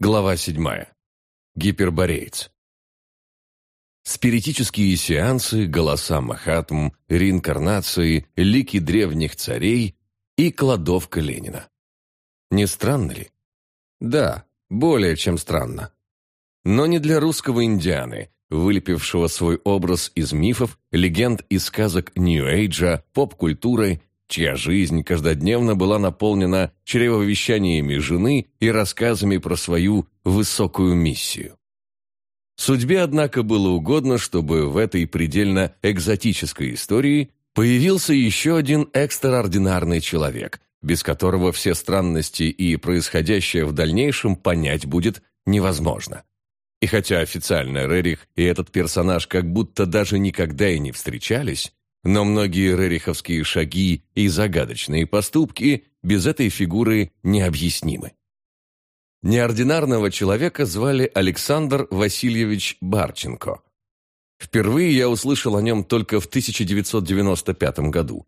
Глава 7. Гипербореец. Спиритические сеансы, голоса Махатм, реинкарнации, лики древних царей и кладовка Ленина. Не странно ли? Да, более чем странно. Но не для русского индианы, вылепившего свой образ из мифов, легенд и сказок Нью-Эйджа, поп-культуры чья жизнь каждодневно была наполнена чревовещаниями жены и рассказами про свою высокую миссию. Судьбе, однако, было угодно, чтобы в этой предельно экзотической истории появился еще один экстраординарный человек, без которого все странности и происходящее в дальнейшем понять будет невозможно. И хотя официально Рерих и этот персонаж как будто даже никогда и не встречались, но многие рериховские шаги и загадочные поступки без этой фигуры необъяснимы. Неординарного человека звали Александр Васильевич Барченко. Впервые я услышал о нем только в 1995 году.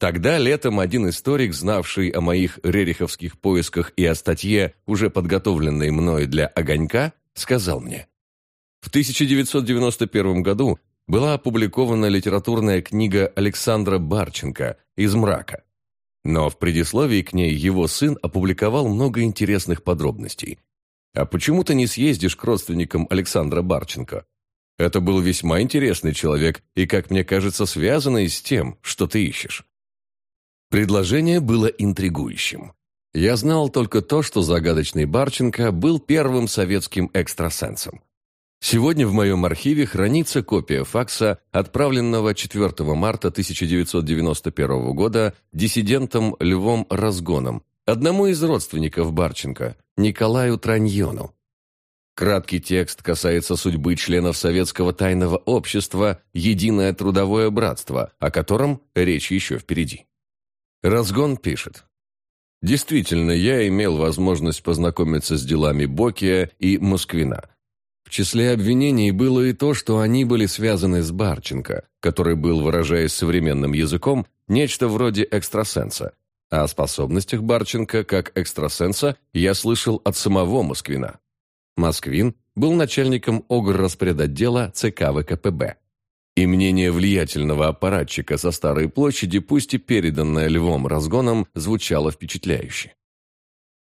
Тогда летом один историк, знавший о моих рериховских поисках и о статье, уже подготовленной мной для «Огонька», сказал мне. В 1991 году была опубликована литературная книга Александра Барченко «Из мрака». Но в предисловии к ней его сын опубликовал много интересных подробностей. А почему ты не съездишь к родственникам Александра Барченко? Это был весьма интересный человек и, как мне кажется, связанный с тем, что ты ищешь. Предложение было интригующим. Я знал только то, что загадочный Барченко был первым советским экстрасенсом. Сегодня в моем архиве хранится копия факса, отправленного 4 марта 1991 года диссидентом Львом Разгоном, одному из родственников Барченко, Николаю Траньону. Краткий текст касается судьбы членов советского тайного общества «Единое трудовое братство», о котором речь еще впереди. Разгон пишет. Действительно, я имел возможность познакомиться с делами Бокия и Москвина – в числе обвинений было и то, что они были связаны с Барченко, который был, выражаясь современным языком, нечто вроде экстрасенса. А о способностях Барченко как экстрасенса я слышал от самого Москвина. Москвин был начальником огр-распредотдела ЦК ВКПБ. И мнение влиятельного аппаратчика со Старой площади, пусть и переданное Львом Разгоном, звучало впечатляюще.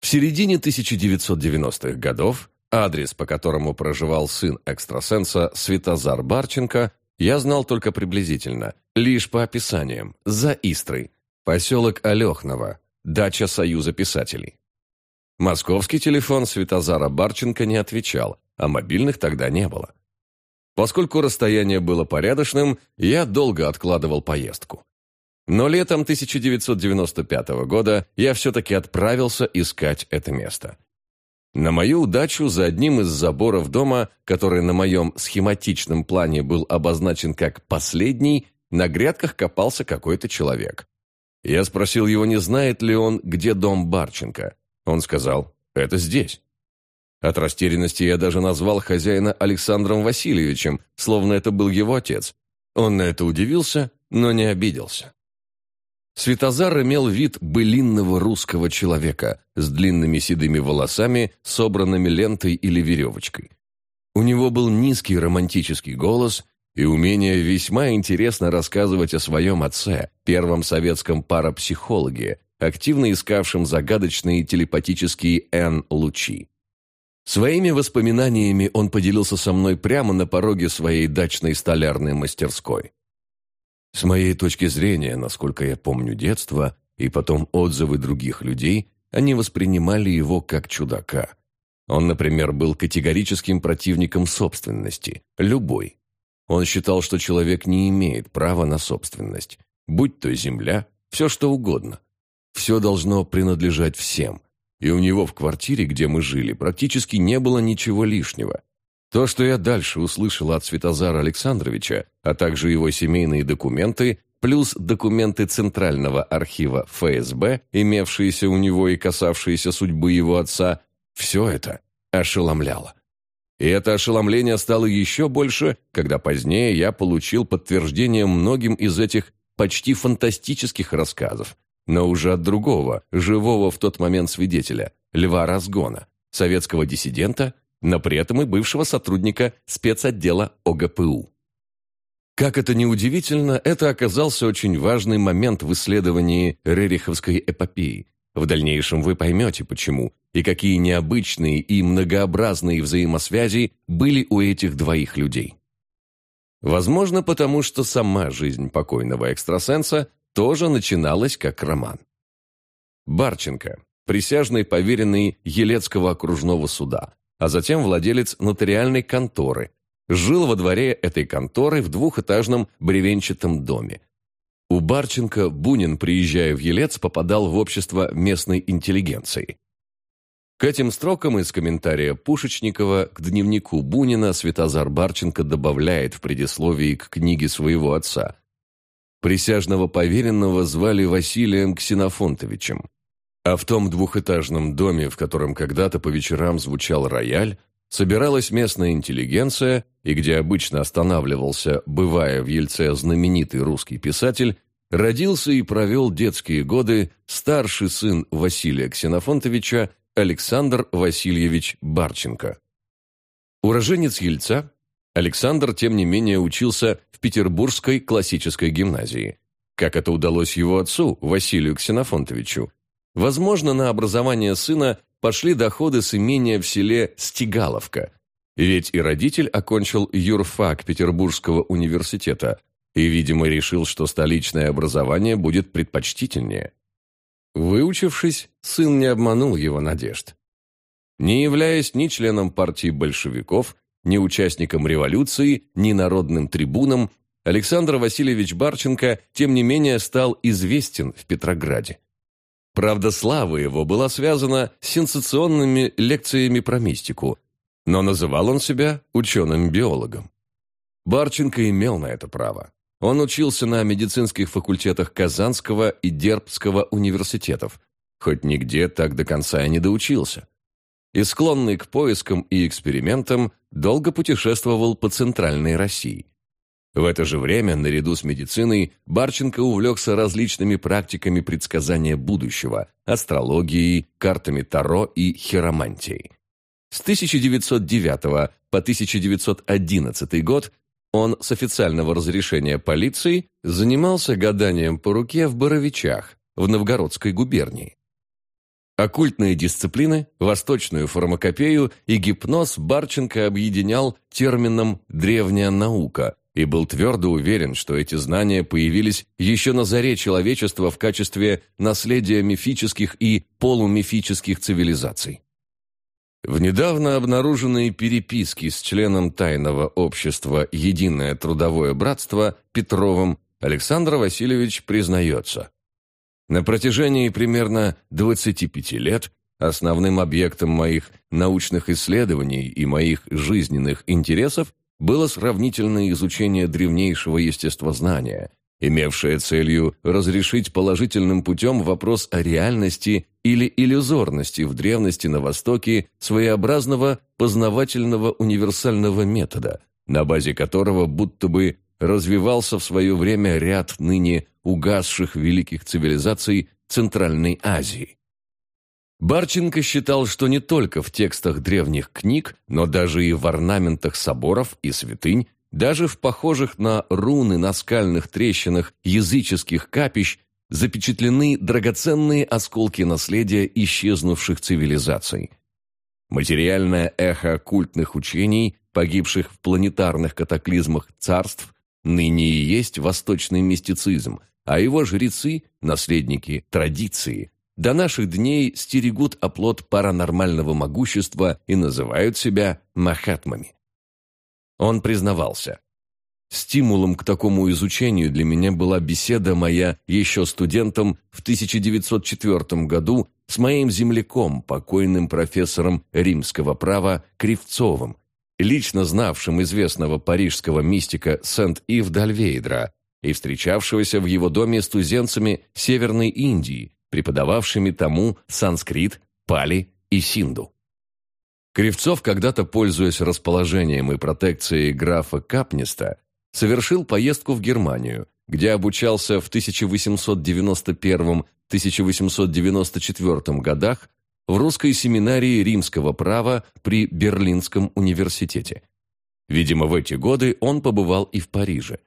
В середине 1990-х годов Адрес, по которому проживал сын экстрасенса Светозар Барченко, я знал только приблизительно, лишь по описаниям, за Истрой, поселок Алехново, дача Союза писателей. Московский телефон Светозара Барченко не отвечал, а мобильных тогда не было. Поскольку расстояние было порядочным, я долго откладывал поездку. Но летом 1995 года я все-таки отправился искать это место. На мою удачу за одним из заборов дома, который на моем схематичном плане был обозначен как «последний», на грядках копался какой-то человек. Я спросил его, не знает ли он, где дом Барченко. Он сказал, это здесь. От растерянности я даже назвал хозяина Александром Васильевичем, словно это был его отец. Он на это удивился, но не обиделся. Светозар имел вид былинного русского человека с длинными седыми волосами, собранными лентой или веревочкой. У него был низкий романтический голос и умение весьма интересно рассказывать о своем отце, первом советском парапсихологе, активно искавшем загадочные телепатические Н-лучи. Своими воспоминаниями он поделился со мной прямо на пороге своей дачной столярной мастерской. С моей точки зрения, насколько я помню детство, и потом отзывы других людей, они воспринимали его как чудака. Он, например, был категорическим противником собственности, любой. Он считал, что человек не имеет права на собственность, будь то земля, все что угодно. Все должно принадлежать всем. И у него в квартире, где мы жили, практически не было ничего лишнего. То, что я дальше услышал от Светозара Александровича, а также его семейные документы, плюс документы Центрального архива ФСБ, имевшиеся у него и касавшиеся судьбы его отца, все это ошеломляло. И это ошеломление стало еще больше, когда позднее я получил подтверждение многим из этих почти фантастических рассказов, но уже от другого, живого в тот момент свидетеля, Льва Разгона, советского диссидента, но при этом и бывшего сотрудника спецотдела ОГПУ. Как это ни удивительно, это оказался очень важный момент в исследовании Рериховской эпопеи. В дальнейшем вы поймете, почему и какие необычные и многообразные взаимосвязи были у этих двоих людей. Возможно, потому что сама жизнь покойного экстрасенса тоже начиналась как роман. Барченко, присяжный поверенный Елецкого окружного суда, а затем владелец нотариальной конторы, жил во дворе этой конторы в двухэтажном бревенчатом доме. У Барченко Бунин, приезжая в Елец, попадал в общество местной интеллигенции. К этим строкам из комментария Пушечникова к дневнику Бунина Светозар Барченко добавляет в предисловии к книге своего отца. Присяжного поверенного звали Василием Ксенофонтовичем. А в том двухэтажном доме, в котором когда-то по вечерам звучал рояль, собиралась местная интеллигенция, и где обычно останавливался, бывая в Ельце знаменитый русский писатель, родился и провел детские годы старший сын Василия Ксенофонтовича Александр Васильевич Барченко. Уроженец Ельца, Александр, тем не менее, учился в Петербургской классической гимназии. Как это удалось его отцу, Василию Ксенофонтовичу, Возможно, на образование сына пошли доходы с имения в селе Стигаловка, ведь и родитель окончил юрфак Петербургского университета и, видимо, решил, что столичное образование будет предпочтительнее. Выучившись, сын не обманул его надежд. Не являясь ни членом партии большевиков, ни участником революции, ни народным трибуном, Александр Васильевич Барченко, тем не менее, стал известен в Петрограде. Правда, слава его была связана с сенсационными лекциями про мистику, но называл он себя ученым-биологом. Барченко имел на это право. Он учился на медицинских факультетах Казанского и Дербского университетов, хоть нигде так до конца и не доучился. И склонный к поискам и экспериментам, долго путешествовал по Центральной России. В это же время, наряду с медициной, Барченко увлекся различными практиками предсказания будущего, астрологией, картами Таро и хиромантией. С 1909 по 1911 год он с официального разрешения полиции занимался гаданием по руке в Боровичах, в Новгородской губернии. Оккультные дисциплины, восточную фармакопею и гипноз Барченко объединял термином «древняя наука», и был твердо уверен, что эти знания появились еще на заре человечества в качестве наследия мифических и полумифических цивилизаций. В недавно обнаруженной переписке с членом тайного общества «Единое трудовое братство» Петровым Александр Васильевич признается. На протяжении примерно 25 лет основным объектом моих научных исследований и моих жизненных интересов было сравнительное изучение древнейшего естествознания, имевшее целью разрешить положительным путем вопрос о реальности или иллюзорности в древности на Востоке своеобразного познавательного универсального метода, на базе которого будто бы развивался в свое время ряд ныне угасших великих цивилизаций Центральной Азии. Барченко считал, что не только в текстах древних книг, но даже и в орнаментах соборов и святынь, даже в похожих на руны на скальных трещинах языческих капищ запечатлены драгоценные осколки наследия исчезнувших цивилизаций. Материальное эхо культных учений, погибших в планетарных катаклизмах царств, ныне и есть восточный мистицизм, а его жрецы – наследники традиции, до наших дней стерегут оплот паранормального могущества и называют себя махатмами. Он признавался. Стимулом к такому изучению для меня была беседа моя еще студентом в 1904 году с моим земляком, покойным профессором римского права Кривцовым, лично знавшим известного парижского мистика Сент-Ив Дальвейдра и встречавшегося в его доме с туземцами Северной Индии, преподававшими тому санскрит, пали и синду. Кривцов, когда-то пользуясь расположением и протекцией графа Капниста, совершил поездку в Германию, где обучался в 1891-1894 годах в русской семинарии римского права при Берлинском университете. Видимо, в эти годы он побывал и в Париже.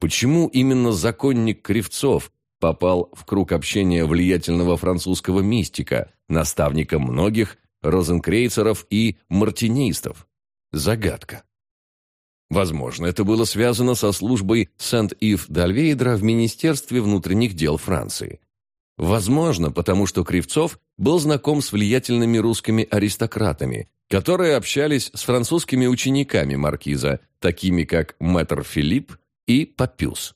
Почему именно законник Кривцов попал в круг общения влиятельного французского мистика, наставника многих розенкрейцеров и мартинистов? Загадка. Возможно, это было связано со службой Сент-Ив-Дальвейдра в Министерстве внутренних дел Франции. Возможно, потому что Кривцов был знаком с влиятельными русскими аристократами, которые общались с французскими учениками маркиза, такими как мэтр Филипп и Папюс.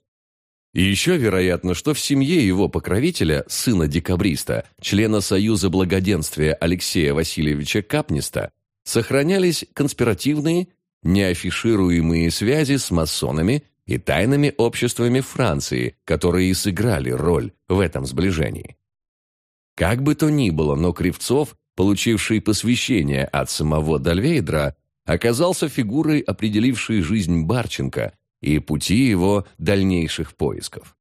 И еще вероятно, что в семье его покровителя, сына декабриста, члена Союза благоденствия Алексея Васильевича Капниста, сохранялись конспиративные, неафишируемые связи с масонами и тайными обществами Франции, которые и сыграли роль в этом сближении. Как бы то ни было, но Кривцов, получивший посвящение от самого Дальвейдра, оказался фигурой, определившей жизнь Барченко и пути его дальнейших поисков.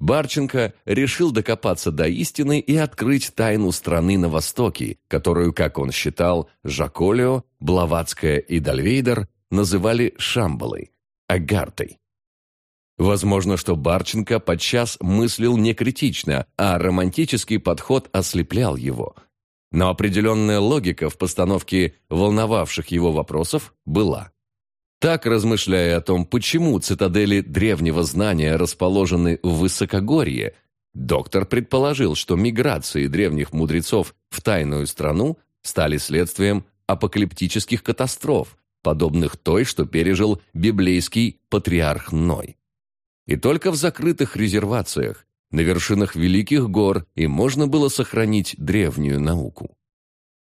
Барченко решил докопаться до истины и открыть тайну страны на Востоке, которую, как он считал, Жаколио, Блаватская и Дальвейдер называли Шамбалой, Агартой. Возможно, что Барченко подчас мыслил не критично, а романтический подход ослеплял его. Но определенная логика в постановке волновавших его вопросов была. Так, размышляя о том, почему цитадели древнего знания расположены в высокогорье, доктор предположил, что миграции древних мудрецов в тайную страну стали следствием апокалиптических катастроф, подобных той, что пережил библейский патриарх Ной. И только в закрытых резервациях, на вершинах великих гор, и можно было сохранить древнюю науку.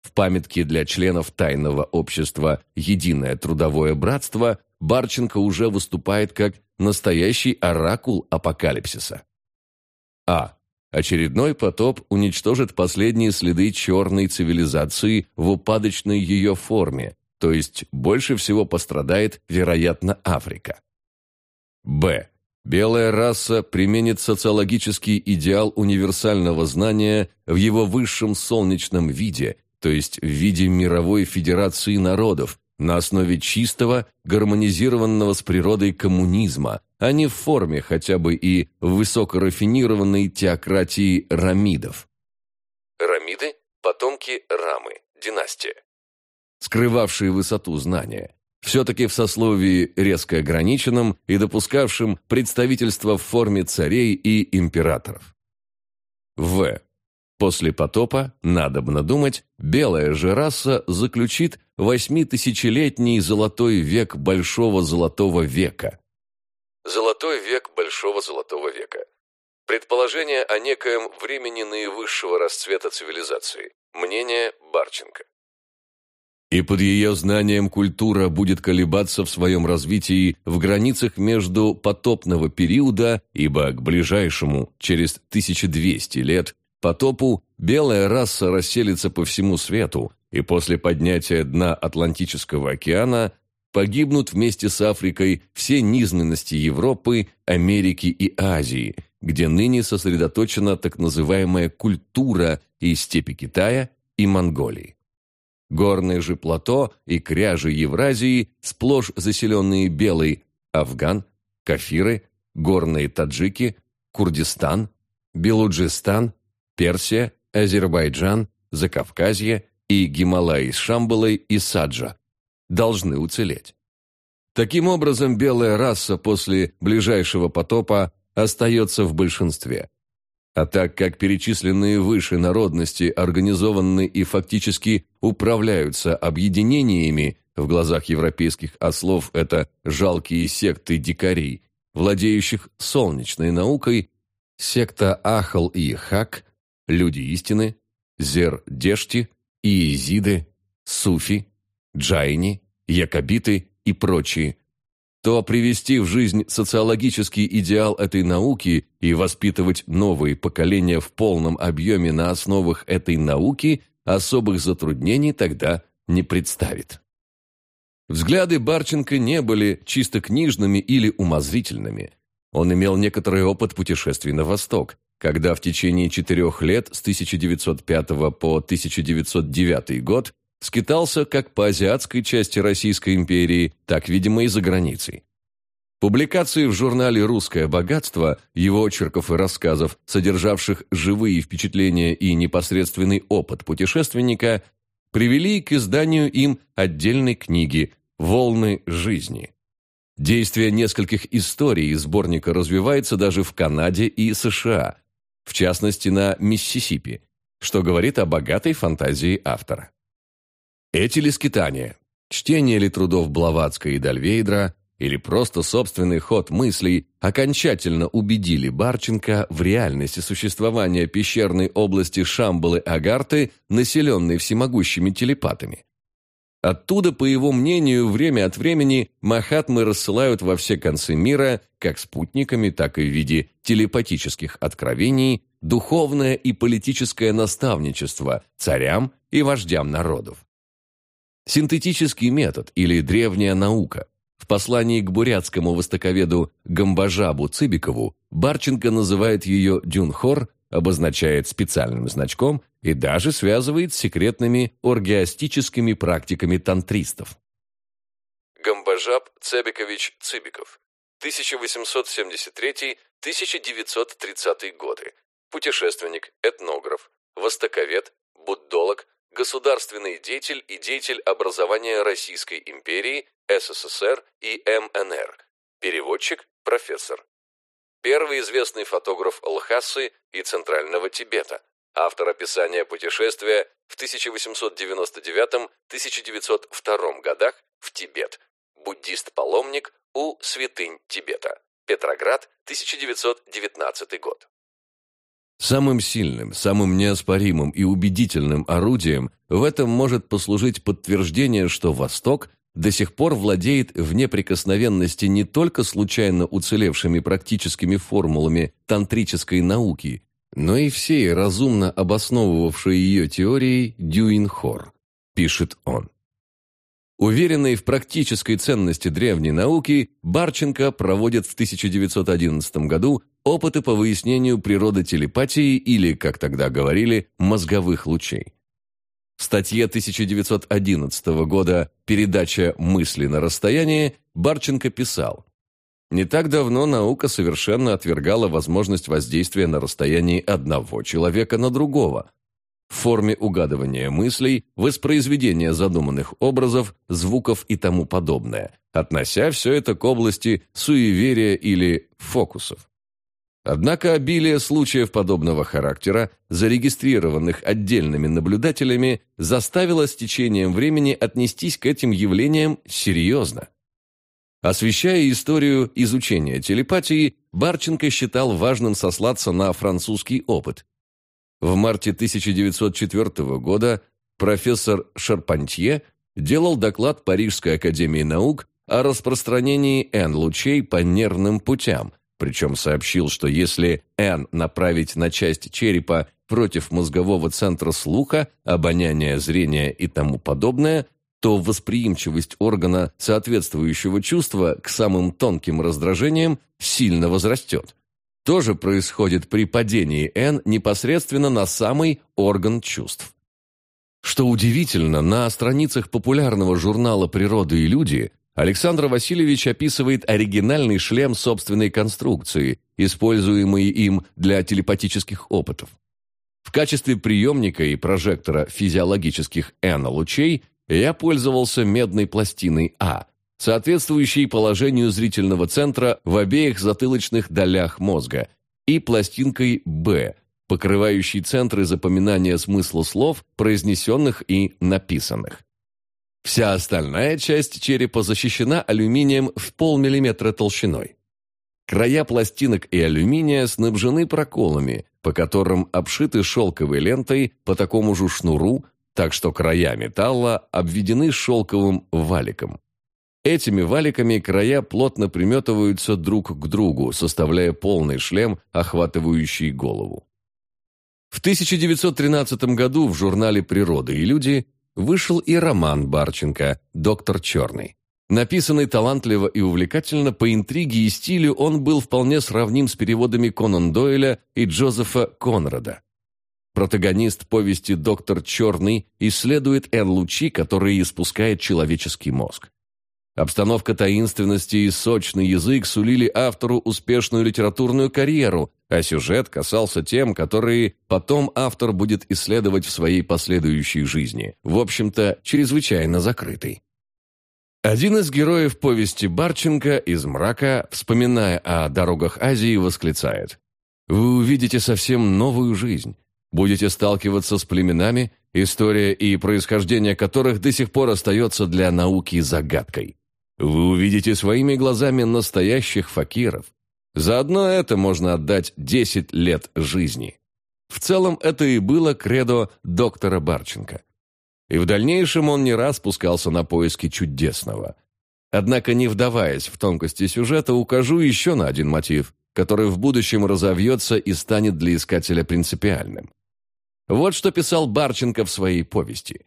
В памятке для членов тайного общества «Единое трудовое братство» Барченко уже выступает как настоящий оракул апокалипсиса. А. Очередной потоп уничтожит последние следы черной цивилизации в упадочной ее форме, то есть больше всего пострадает, вероятно, Африка. Б. Белая раса применит социологический идеал универсального знания в его высшем солнечном виде то есть в виде мировой федерации народов, на основе чистого, гармонизированного с природой коммунизма, а не в форме хотя бы и высокорафинированной теократии рамидов. Рамиды – потомки Рамы, династия. Скрывавшие высоту знания, все-таки в сословии резко ограниченном и допускавшим представительство в форме царей и императоров. В. После потопа, надобно думать, белая же раса заключит восьмитысячелетний золотой век Большого Золотого века. Золотой век Большого Золотого века. Предположение о некоем времени наивысшего расцвета цивилизации. Мнение Барченко. И под ее знанием культура будет колебаться в своем развитии в границах между потопного периода, ибо к ближайшему, через 1200 лет, потопу белая раса расселится по всему свету, и после поднятия дна Атлантического океана погибнут вместе с Африкой все низменности Европы, Америки и Азии, где ныне сосредоточена так называемая культура и степи Китая и Монголии. Горные же плато и кряжи Евразии, сплошь заселенные белой Афган, Кафиры, горные таджики, Курдистан, Белуджистан, Персия, Азербайджан, Закавказье и Гималаи с Шамбалой и Саджа должны уцелеть. Таким образом, белая раса после ближайшего потопа остается в большинстве. А так как перечисленные выше народности организованы и фактически управляются объединениями, в глазах европейских ослов это жалкие секты дикарей, владеющих солнечной наукой, секта Ахал и Хак люди истины, Зер-Дешти, Иезиды, Суфи, Джайни, Якобиты и прочие, то привести в жизнь социологический идеал этой науки и воспитывать новые поколения в полном объеме на основах этой науки особых затруднений тогда не представит. Взгляды Барченко не были чисто книжными или умозрительными. Он имел некоторый опыт путешествий на восток, когда в течение четырех лет с 1905 по 1909 год скитался как по азиатской части Российской империи, так, видимо, и за границей. Публикации в журнале «Русское богатство» его очерков и рассказов, содержавших живые впечатления и непосредственный опыт путешественника, привели к изданию им отдельной книги «Волны жизни». Действие нескольких историй из сборника развивается даже в Канаде и США, в частности на Миссисипи, что говорит о богатой фантазии автора. Эти ли скитания, чтение ли трудов Блаватска и Дальвейдра или просто собственный ход мыслей окончательно убедили Барченко в реальности существования пещерной области Шамбалы-Агарты, населенной всемогущими телепатами. Оттуда, по его мнению, время от времени Махатмы рассылают во все концы мира, как спутниками, так и в виде телепатических откровений, духовное и политическое наставничество царям и вождям народов. Синтетический метод или древняя наука. В послании к бурятскому востоковеду Гамбажабу Цыбикову Барченко называет ее «дюнхор», обозначает специальным значком и даже связывает с секретными оргиастическими практиками тантристов. Гамбажаб Цебикович Цыбиков, 1873-1930 годы, путешественник, этнограф, востоковед, буддолог, государственный деятель и деятель образования Российской империи, СССР и МНР, переводчик, профессор. Первый известный фотограф Лхасы и Центрального Тибета, автор описания путешествия в 1899-1902 годах в Тибет, буддист-паломник у святынь Тибета, Петроград, 1919 год. Самым сильным, самым неоспоримым и убедительным орудием в этом может послужить подтверждение, что Восток до сих пор владеет в неприкосновенности не только случайно уцелевшими практическими формулами тантрической науки, но и всей разумно обосновывавшей ее теорией Дюинхор, пишет он. Уверенный в практической ценности древней науки, Барченко проводит в 1911 году опыты по выяснению природы телепатии или, как тогда говорили, мозговых лучей. В статье 1911 года «Передача мысли на расстоянии» Барченко писал «Не так давно наука совершенно отвергала возможность воздействия на расстоянии одного человека на другого, в форме угадывания мыслей, воспроизведения задуманных образов, звуков и тому подобное, относя все это к области суеверия или фокусов. Однако обилие случаев подобного характера, зарегистрированных отдельными наблюдателями, заставило с течением времени отнестись к этим явлениям серьезно. Освещая историю изучения телепатии, Барченко считал важным сослаться на французский опыт, в марте 1904 года профессор Шарпантье делал доклад Парижской академии наук о распространении N-лучей по нервным путям, причем сообщил, что если N направить на часть черепа против мозгового центра слуха, обоняния, зрения и тому подобное, то восприимчивость органа соответствующего чувства к самым тонким раздражениям сильно возрастет. То же происходит при падении N непосредственно на самый орган чувств. Что удивительно, на страницах популярного журнала «Природа и люди» Александр Васильевич описывает оригинальный шлем собственной конструкции, используемый им для телепатических опытов. В качестве приемника и прожектора физиологических N-лучей я пользовался медной пластиной А, соответствующей положению зрительного центра в обеих затылочных долях мозга, и пластинкой «Б», покрывающей центры запоминания смысла слов, произнесенных и написанных. Вся остальная часть черепа защищена алюминием в полмиллиметра толщиной. Края пластинок и алюминия снабжены проколами, по которым обшиты шелковой лентой по такому же шнуру, так что края металла обведены шелковым валиком. Этими валиками края плотно приметываются друг к другу, составляя полный шлем, охватывающий голову. В 1913 году в журнале «Природа и люди» вышел и роман Барченко «Доктор Черный». Написанный талантливо и увлекательно, по интриге и стилю он был вполне сравним с переводами Конан Дойля и Джозефа Конрада. Протагонист повести «Доктор Черный» исследует Н-лучи, которые испускает человеческий мозг. Обстановка таинственности и сочный язык сулили автору успешную литературную карьеру, а сюжет касался тем, которые потом автор будет исследовать в своей последующей жизни, в общем-то, чрезвычайно закрытой. Один из героев повести Барченко из мрака, вспоминая о дорогах Азии, восклицает «Вы увидите совсем новую жизнь, будете сталкиваться с племенами, история и происхождение которых до сих пор остается для науки загадкой. Вы увидите своими глазами настоящих факиров, за одно это можно отдать 10 лет жизни. В целом это и было кредо доктора Барченко. И в дальнейшем он не раз пускался на поиски чудесного. Однако, не вдаваясь в тонкости сюжета, укажу еще на один мотив, который в будущем разовьется и станет для искателя принципиальным. Вот что писал Барченко в своей повести.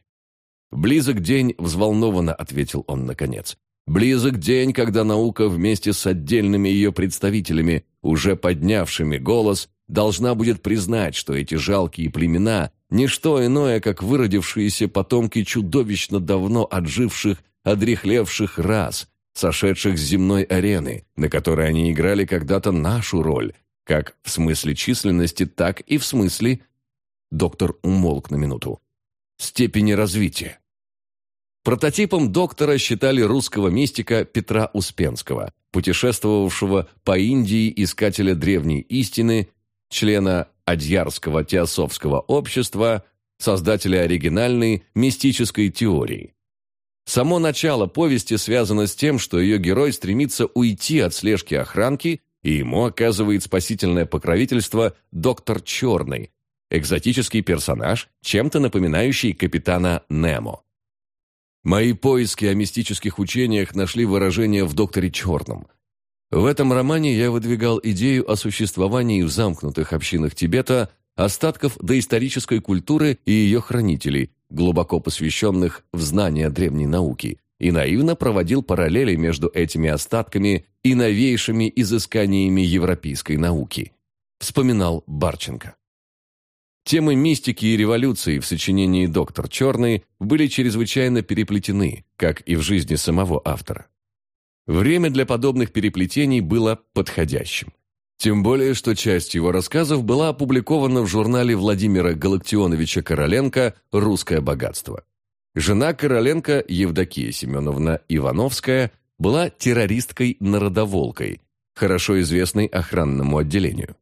«Близок день», — взволнованно ответил он наконец. Близок день, когда наука вместе с отдельными ее представителями, уже поднявшими голос, должна будет признать, что эти жалкие племена – не что иное, как выродившиеся потомки чудовищно давно отживших, одрехлевших рас, сошедших с земной арены, на которой они играли когда-то нашу роль, как в смысле численности, так и в смысле... Доктор умолк на минуту. Степени развития. Прототипом доктора считали русского мистика Петра Успенского, путешествовавшего по Индии искателя древней истины, члена Адьярского теософского общества, создателя оригинальной мистической теории. Само начало повести связано с тем, что ее герой стремится уйти от слежки охранки, и ему оказывает спасительное покровительство доктор Черный, экзотический персонаж, чем-то напоминающий капитана Немо. Мои поиски о мистических учениях нашли выражение в «Докторе Черном». В этом романе я выдвигал идею о существовании в замкнутых общинах Тибета остатков доисторической культуры и ее хранителей, глубоко посвященных в знания древней науки, и наивно проводил параллели между этими остатками и новейшими изысканиями европейской науки. Вспоминал Барченко. Темы мистики и революции в сочинении «Доктор Черный» были чрезвычайно переплетены, как и в жизни самого автора. Время для подобных переплетений было подходящим. Тем более, что часть его рассказов была опубликована в журнале Владимира Галактионовича Короленко «Русское богатство». Жена Короленко, Евдокия Семеновна Ивановская, была террористкой-народоволкой, хорошо известной охранному отделению.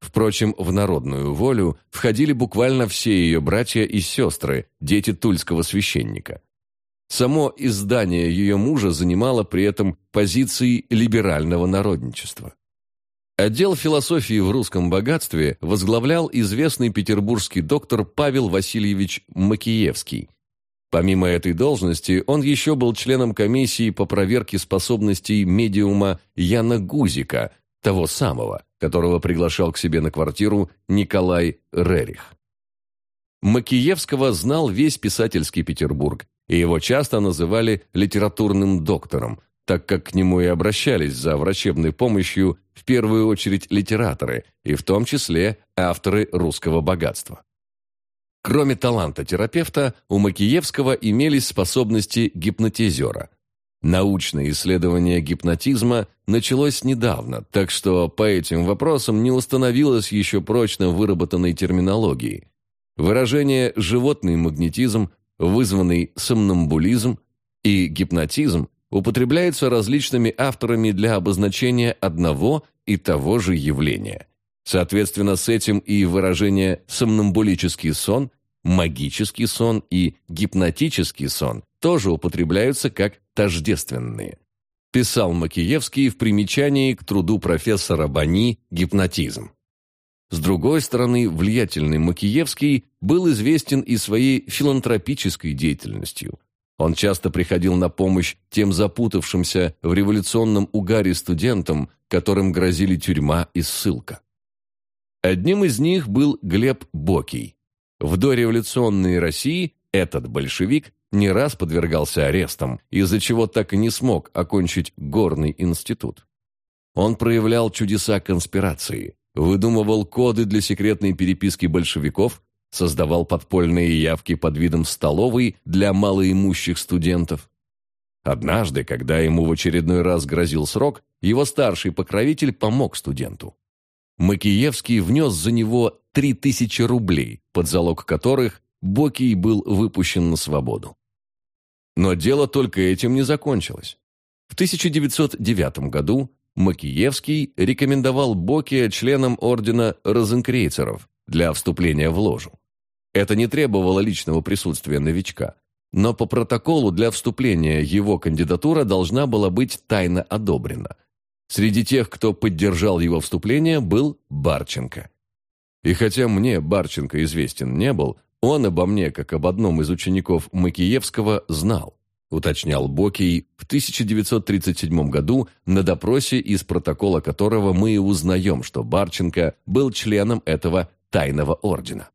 Впрочем, в народную волю входили буквально все ее братья и сестры, дети тульского священника. Само издание ее мужа занимало при этом позиции либерального народничества. Отдел философии в русском богатстве возглавлял известный петербургский доктор Павел Васильевич Макиевский. Помимо этой должности, он еще был членом комиссии по проверке способностей медиума Яна Гузика, того самого, которого приглашал к себе на квартиру Николай Рерих. Макиевского знал весь писательский Петербург, и его часто называли литературным доктором, так как к нему и обращались за врачебной помощью в первую очередь литераторы, и в том числе авторы русского богатства. Кроме таланта терапевта, у Макиевского имелись способности гипнотизера. Научное исследование гипнотизма началось недавно, так что по этим вопросам не установилось еще прочно выработанной терминологии. Выражение «животный магнетизм», вызванный сомнамбулизм и гипнотизм употребляются различными авторами для обозначения одного и того же явления. Соответственно, с этим и выражение «сомнамбулический сон», «магический сон» и «гипнотический сон» тоже употребляются как тождественные. Писал Макиевский в примечании к труду профессора Бани «Гипнотизм». С другой стороны, влиятельный Макиевский был известен и своей филантропической деятельностью. Он часто приходил на помощь тем запутавшимся в революционном угаре студентам, которым грозили тюрьма и ссылка. Одним из них был Глеб Бокий. В дореволюционной России этот большевик не раз подвергался арестам, из-за чего так и не смог окончить горный институт. Он проявлял чудеса конспирации, выдумывал коды для секретной переписки большевиков, создавал подпольные явки под видом столовой для малоимущих студентов. Однажды, когда ему в очередной раз грозил срок, его старший покровитель помог студенту. Макиевский внес за него 3000 рублей, под залог которых Бокий был выпущен на свободу. Но дело только этим не закончилось. В 1909 году Макиевский рекомендовал Бокия членом ордена розенкрейцеров для вступления в ложу. Это не требовало личного присутствия новичка, но по протоколу для вступления его кандидатура должна была быть тайно одобрена. Среди тех, кто поддержал его вступление, был Барченко. И хотя мне Барченко известен не был, он обо мне, как об одном из учеников Макиевского, знал уточнял Бокий в 1937 году на допросе, из протокола которого мы и узнаем, что Барченко был членом этого тайного ордена.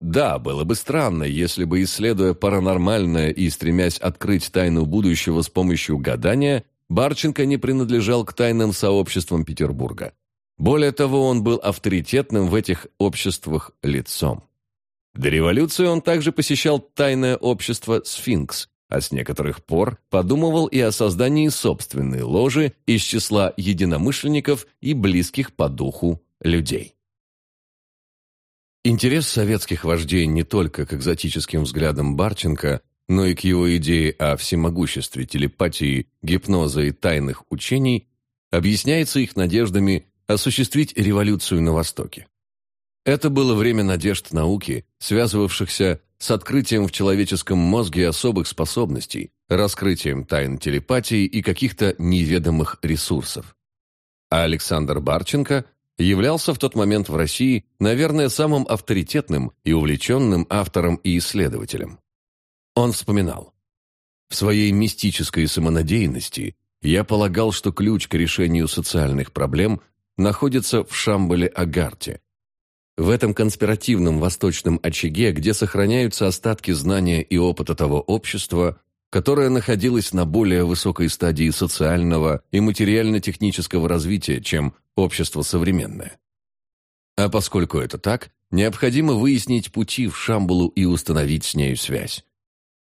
Да, было бы странно, если бы, исследуя паранормальное и стремясь открыть тайну будущего с помощью гадания, Барченко не принадлежал к тайным сообществам Петербурга. Более того, он был авторитетным в этих обществах лицом. До революции он также посещал тайное общество «Сфинкс», а с некоторых пор подумывал и о создании собственной ложи из числа единомышленников и близких по духу людей. Интерес советских вождей не только к экзотическим взглядам Барченко, но и к его идее о всемогуществе телепатии, гипноза и тайных учений объясняется их надеждами осуществить революцию на Востоке. Это было время надежд науки, связывавшихся с открытием в человеческом мозге особых способностей, раскрытием тайн телепатии и каких-то неведомых ресурсов. А Александр Барченко являлся в тот момент в России, наверное, самым авторитетным и увлеченным автором и исследователем. Он вспоминал. В своей мистической самонадеянности я полагал, что ключ к решению социальных проблем находится в Шамбале-Агарте, в этом конспиративном восточном очаге, где сохраняются остатки знания и опыта того общества, которое находилось на более высокой стадии социального и материально-технического развития, чем общество современное. А поскольку это так, необходимо выяснить пути в Шамбулу и установить с нею связь.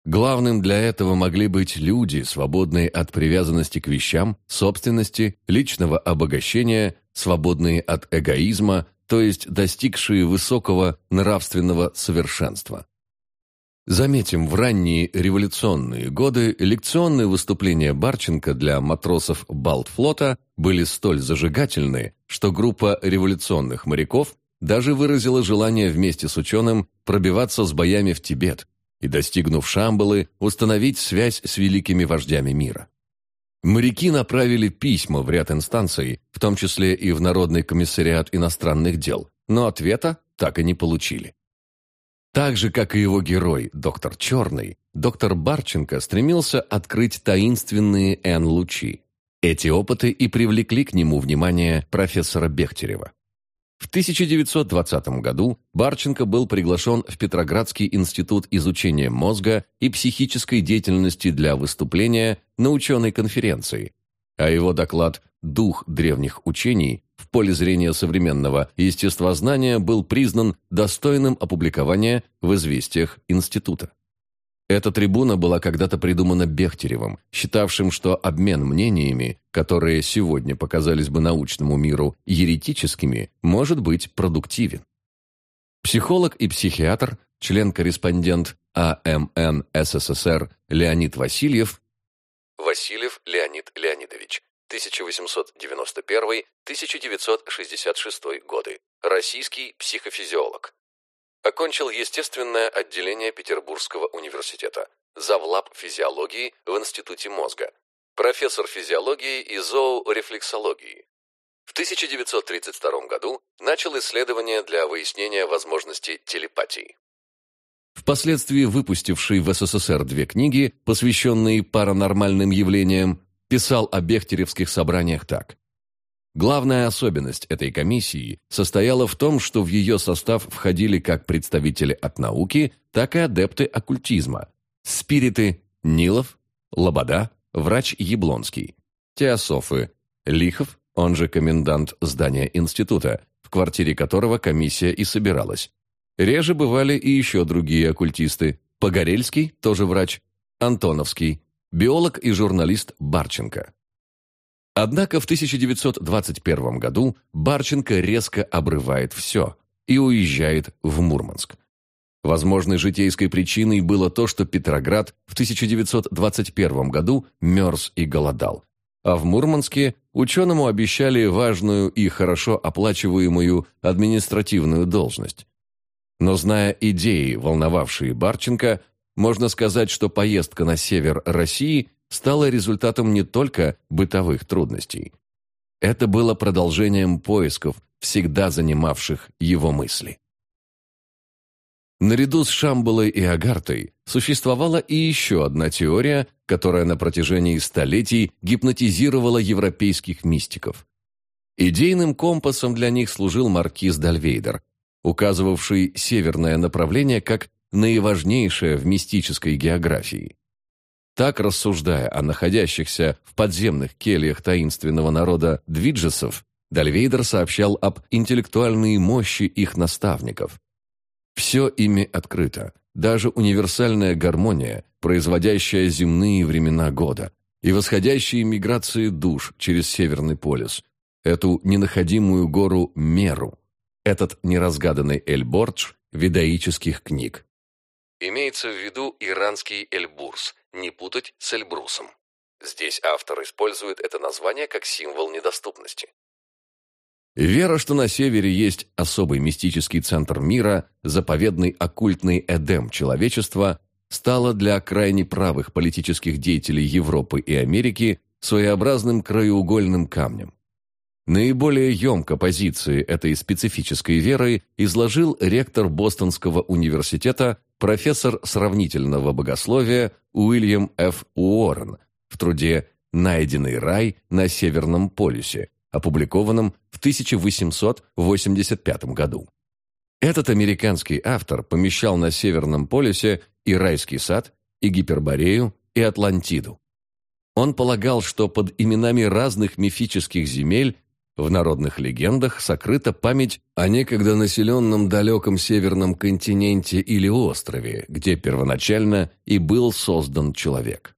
Главным для этого могли быть люди, свободные от привязанности к вещам, собственности, личного обогащения, свободные от эгоизма, то есть достигшие высокого нравственного совершенства. Заметим, в ранние революционные годы лекционные выступления Барченко для матросов Балтфлота были столь зажигательны, что группа революционных моряков даже выразила желание вместе с ученым пробиваться с боями в Тибет и, достигнув Шамбалы, установить связь с великими вождями мира. Моряки направили письма в ряд инстанций, в том числе и в Народный комиссариат иностранных дел, но ответа так и не получили. Так же, как и его герой, доктор Черный, доктор Барченко стремился открыть таинственные Н-лучи. Эти опыты и привлекли к нему внимание профессора Бехтерева. В 1920 году Барченко был приглашен в Петроградский институт изучения мозга и психической деятельности для выступления на ученой конференции, а его доклад «Дух древних учений» в поле зрения современного естествознания был признан достойным опубликования в известиях института. Эта трибуна была когда-то придумана Бехтеревым, считавшим, что обмен мнениями, которые сегодня показались бы научному миру еретическими, может быть продуктивен. Психолог и психиатр, член-корреспондент АМН СССР Леонид Васильев Васильев Леонид Леонидович, 1891-1966 годы, российский психофизиолог, Окончил естественное отделение Петербургского университета, завлаб физиологии в Институте мозга, профессор физиологии и зоорефлексологии. В 1932 году начал исследования для выяснения возможности телепатии. Впоследствии выпустивший в СССР две книги, посвященные паранормальным явлениям, писал о бехтеревских собраниях так. Главная особенность этой комиссии состояла в том, что в ее состав входили как представители от науки, так и адепты оккультизма, Спириты – Нилов, Лобода, врач Яблонский, Теософы – Лихов, он же комендант здания института, в квартире которого комиссия и собиралась. Реже бывали и еще другие оккультисты. Погорельский, тоже врач, Антоновский, биолог и журналист Барченко. Однако в 1921 году Барченко резко обрывает все и уезжает в Мурманск. Возможной житейской причиной было то, что Петроград в 1921 году мерз и голодал, а в Мурманске ученому обещали важную и хорошо оплачиваемую административную должность. Но зная идеи, волновавшие Барченко, можно сказать, что поездка на север России стала результатом не только бытовых трудностей. Это было продолжением поисков, всегда занимавших его мысли. Наряду с Шамбалой и Агартой существовала и еще одна теория, которая на протяжении столетий гипнотизировала европейских мистиков. Идейным компасом для них служил маркиз Дальвейдер, указывавший северное направление как наиважнейшее в мистической географии. Так, рассуждая о находящихся в подземных кельях таинственного народа двиджесов, Дальвейдер сообщал об интеллектуальной мощи их наставников – все ими открыто, даже универсальная гармония, производящая земные времена года, и восходящие миграции душ через Северный полюс, эту ненаходимую гору Меру, этот неразгаданный Эльбордж ведаических книг. Имеется в виду иранский Эльбурс, не путать с Эльбрусом. Здесь автор использует это название как символ недоступности. Вера, что на севере есть особый мистический центр мира, заповедный оккультный Эдем человечества, стала для крайне правых политических деятелей Европы и Америки своеобразным краеугольным камнем. Наиболее емко позиции этой специфической веры изложил ректор Бостонского университета профессор сравнительного богословия Уильям Ф. Уоррен в труде «Найденный рай на Северном полюсе», опубликованном в 1885 году. Этот американский автор помещал на Северном полюсе и райский сад, и Гиперборею, и Атлантиду. Он полагал, что под именами разных мифических земель в народных легендах сокрыта память о некогда населенном далеком северном континенте или острове, где первоначально и был создан человек.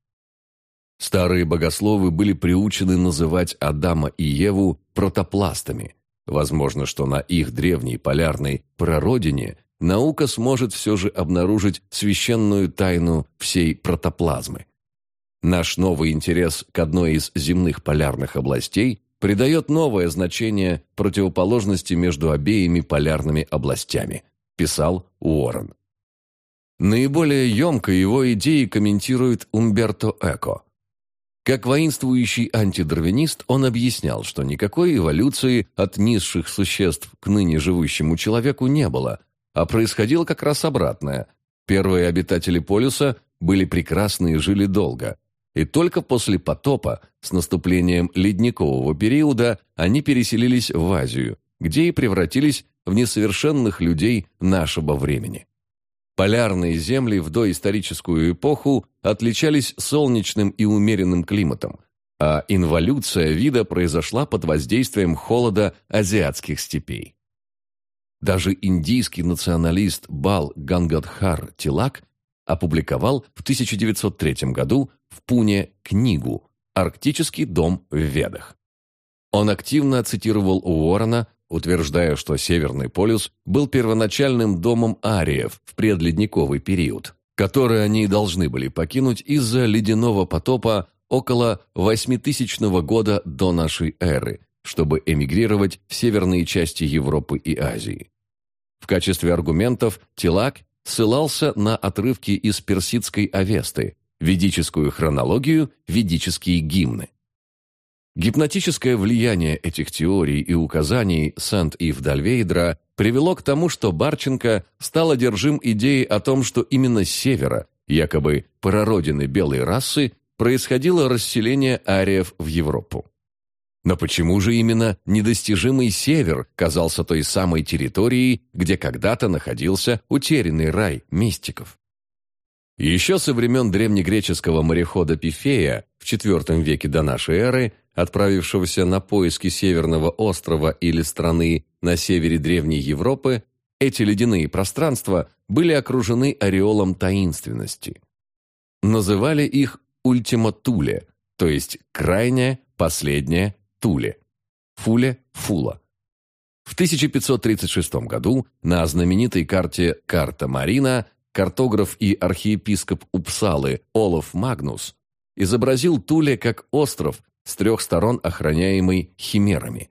Старые богословы были приучены называть Адама и Еву протопластами. Возможно, что на их древней полярной прародине наука сможет все же обнаружить священную тайну всей протоплазмы. Наш новый интерес к одной из земных полярных областей придает новое значение противоположности между обеими полярными областями, писал Уоррен. Наиболее емко его идеи комментирует Умберто Эко – как воинствующий антидарвинист, он объяснял, что никакой эволюции от низших существ к ныне живущему человеку не было, а происходило как раз обратное. Первые обитатели полюса были прекрасны и жили долго. И только после потопа, с наступлением ледникового периода, они переселились в Азию, где и превратились в несовершенных людей нашего времени. Полярные земли в доисторическую эпоху отличались солнечным и умеренным климатом, а инволюция вида произошла под воздействием холода азиатских степей. Даже индийский националист Бал Гангадхар Тилак опубликовал в 1903 году в Пуне книгу «Арктический дом в Ведах». Он активно цитировал Уоррена утверждая, что Северный полюс был первоначальным домом ариев в предледниковый период, который они должны были покинуть из-за ледяного потопа около 8000 года до нашей эры, чтобы эмигрировать в северные части Европы и Азии. В качестве аргументов Тилак ссылался на отрывки из персидской Авесты, ведическую хронологию, ведические гимны. Гипнотическое влияние этих теорий и указаний Сент-Ив Дальвейдра привело к тому, что Барченко стал одержим идеей о том, что именно с севера, якобы прародины белой расы, происходило расселение ариев в Европу. Но почему же именно недостижимый север казался той самой территорией, где когда-то находился утерянный рай мистиков? Еще со времен древнегреческого морехода Пифея в IV веке до нашей эры, отправившегося на поиски Северного острова или страны на севере Древней Европы, эти ледяные пространства были окружены ореолом таинственности. Называли их «ультима Туле», то есть «крайняя, последняя Туле». Фуле – Фула. В 1536 году на знаменитой карте «Карта Марина» картограф и архиепископ Упсалы Олаф Магнус изобразил Туле как остров с трех сторон охраняемый химерами.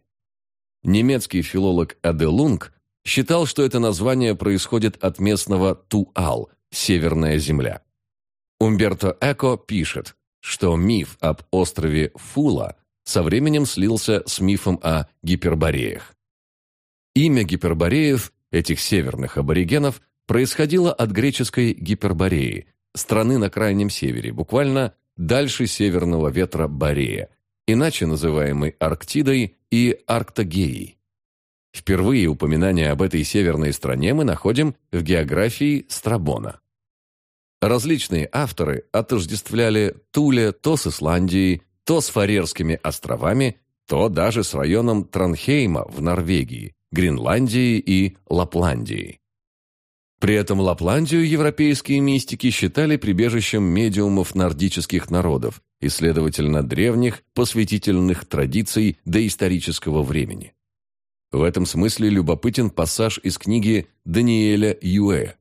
Немецкий филолог Аделунг считал, что это название происходит от местного Туал – Северная земля. Умберто Эко пишет, что миф об острове Фула со временем слился с мифом о гипербореях. Имя гипербореев, этих северных аборигенов, происходило от греческой Гипербореи, страны на крайнем севере, буквально дальше северного ветра Борея, иначе называемой Арктидой и Арктогеей. Впервые упоминание об этой северной стране мы находим в географии Страбона. Различные авторы отождествляли Туле то с Исландией, то с Фарерскими островами, то даже с районом Транхейма в Норвегии, Гренландией и Лапландией. При этом Лапландию европейские мистики считали прибежищем медиумов нордических народов и, следовательно, древних посвятительных традиций доисторического времени. В этом смысле любопытен пассаж из книги Даниэля Юэ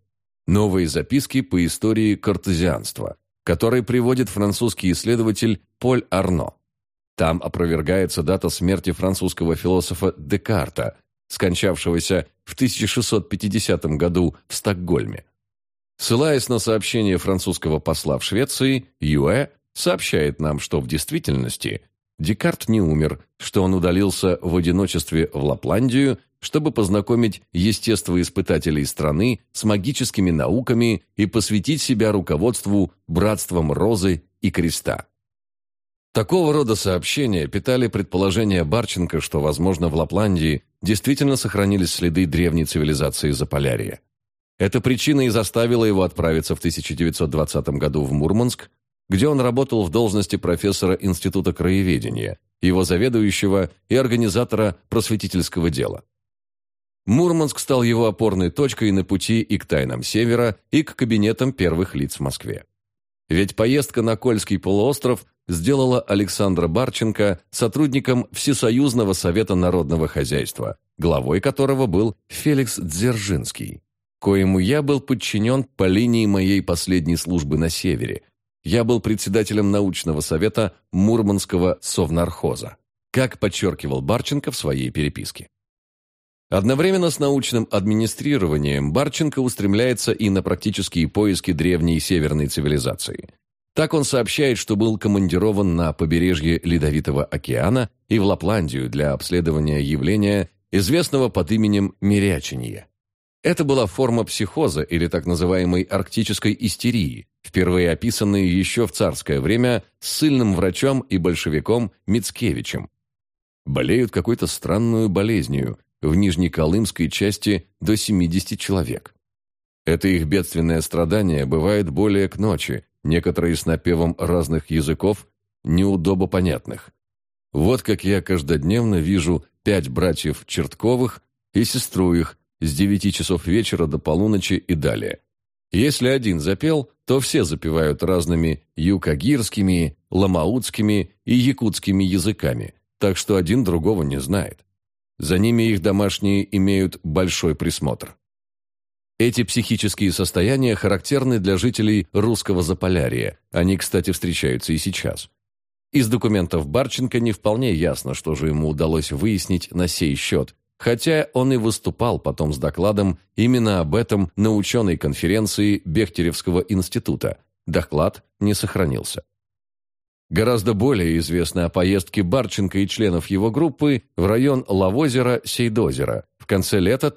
«Новые записки по истории картезианства», который приводит французский исследователь Поль Арно. Там опровергается дата смерти французского философа Декарта – скончавшегося в 1650 году в Стокгольме. Ссылаясь на сообщение французского посла в Швеции, Юэ сообщает нам, что в действительности Декарт не умер, что он удалился в одиночестве в Лапландию, чтобы познакомить естествоиспытателей страны с магическими науками и посвятить себя руководству братством Розы и Креста. Такого рода сообщения питали предположение Барченко, что, возможно, в Лапландии действительно сохранились следы древней цивилизации Заполярья. Эта причина и заставила его отправиться в 1920 году в Мурманск, где он работал в должности профессора Института краеведения, его заведующего и организатора просветительского дела. Мурманск стал его опорной точкой на пути и к тайнам Севера, и к кабинетам первых лиц в Москве. Ведь поездка на Кольский полуостров сделала Александра Барченко сотрудником Всесоюзного совета народного хозяйства, главой которого был Феликс Дзержинский, коему я был подчинен по линии моей последней службы на севере. Я был председателем научного совета Мурманского совнархоза, как подчеркивал Барченко в своей переписке. Одновременно с научным администрированием Барченко устремляется и на практические поиски древней северной цивилизации. Так он сообщает, что был командирован на побережье Ледовитого океана и в Лапландию для обследования явления, известного под именем Миряченье. Это была форма психоза или так называемой арктической истерии, впервые описанной еще в царское время ссыльным врачом и большевиком Мицкевичем. Болеют какой-то странную болезнью, в Нижнеколымской части до 70 человек. Это их бедственное страдание бывает более к ночи, некоторые с напевом разных языков, неудобо понятных. Вот как я каждодневно вижу пять братьев Чертковых и сестру их с девяти часов вечера до полуночи и далее. Если один запел, то все запевают разными юкагирскими, ламаутскими и якутскими языками, так что один другого не знает. За ними их домашние имеют большой присмотр. Эти психические состояния характерны для жителей русского Заполярья. Они, кстати, встречаются и сейчас. Из документов Барченко не вполне ясно, что же ему удалось выяснить на сей счет, хотя он и выступал потом с докладом именно об этом на ученой конференции Бехтеревского института. Доклад не сохранился. Гораздо более известно о поездке Барченко и членов его группы в район Лавозера-Сейдозера в конце лета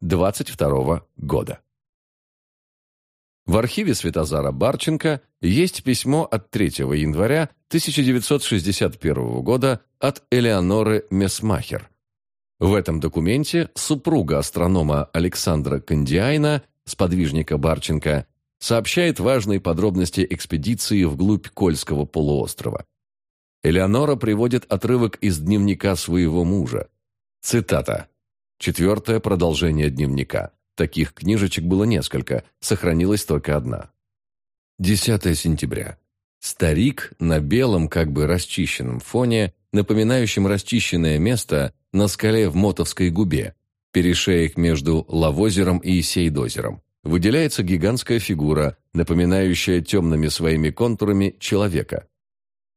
1922 года. В архиве Светозара Барченко есть письмо от 3 января 1961 года от Элеоноры Месмахер. В этом документе супруга астронома Александра Кандиайна, сподвижника Барченко, сообщает важные подробности экспедиции вглубь Кольского полуострова. Элеонора приводит отрывок из дневника своего мужа. Цитата. Четвертое продолжение дневника. Таких книжечек было несколько, сохранилась только одна. 10 сентября. Старик на белом, как бы расчищенном фоне, напоминающем расчищенное место на скале в Мотовской губе, перешеек между Лавозером и Сейдозером, выделяется гигантская фигура, напоминающая темными своими контурами человека.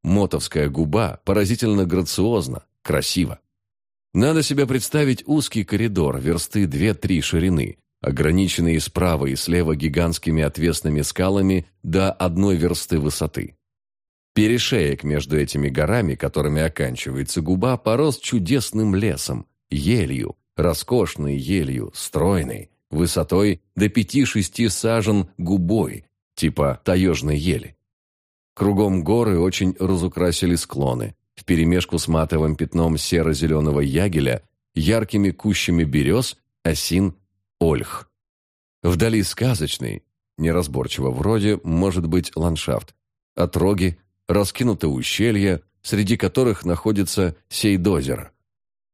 Мотовская губа поразительно грациозна, красиво. Надо себе представить узкий коридор, версты 2-3 ширины, ограниченные справа и слева гигантскими отвесными скалами до одной версты высоты. Перешеек между этими горами, которыми оканчивается губа, порос чудесным лесом, елью, роскошной елью, стройной, высотой до пяти-шести сажен губой, типа таежной ели. Кругом горы очень разукрасили склоны, вперемешку с матовым пятном серо-зеленого ягеля, яркими кущами берез, осин, ольх. Вдали сказочный, неразборчиво вроде, может быть ландшафт, отроги, раскинуто ущелья, среди которых находится Сейдозеро.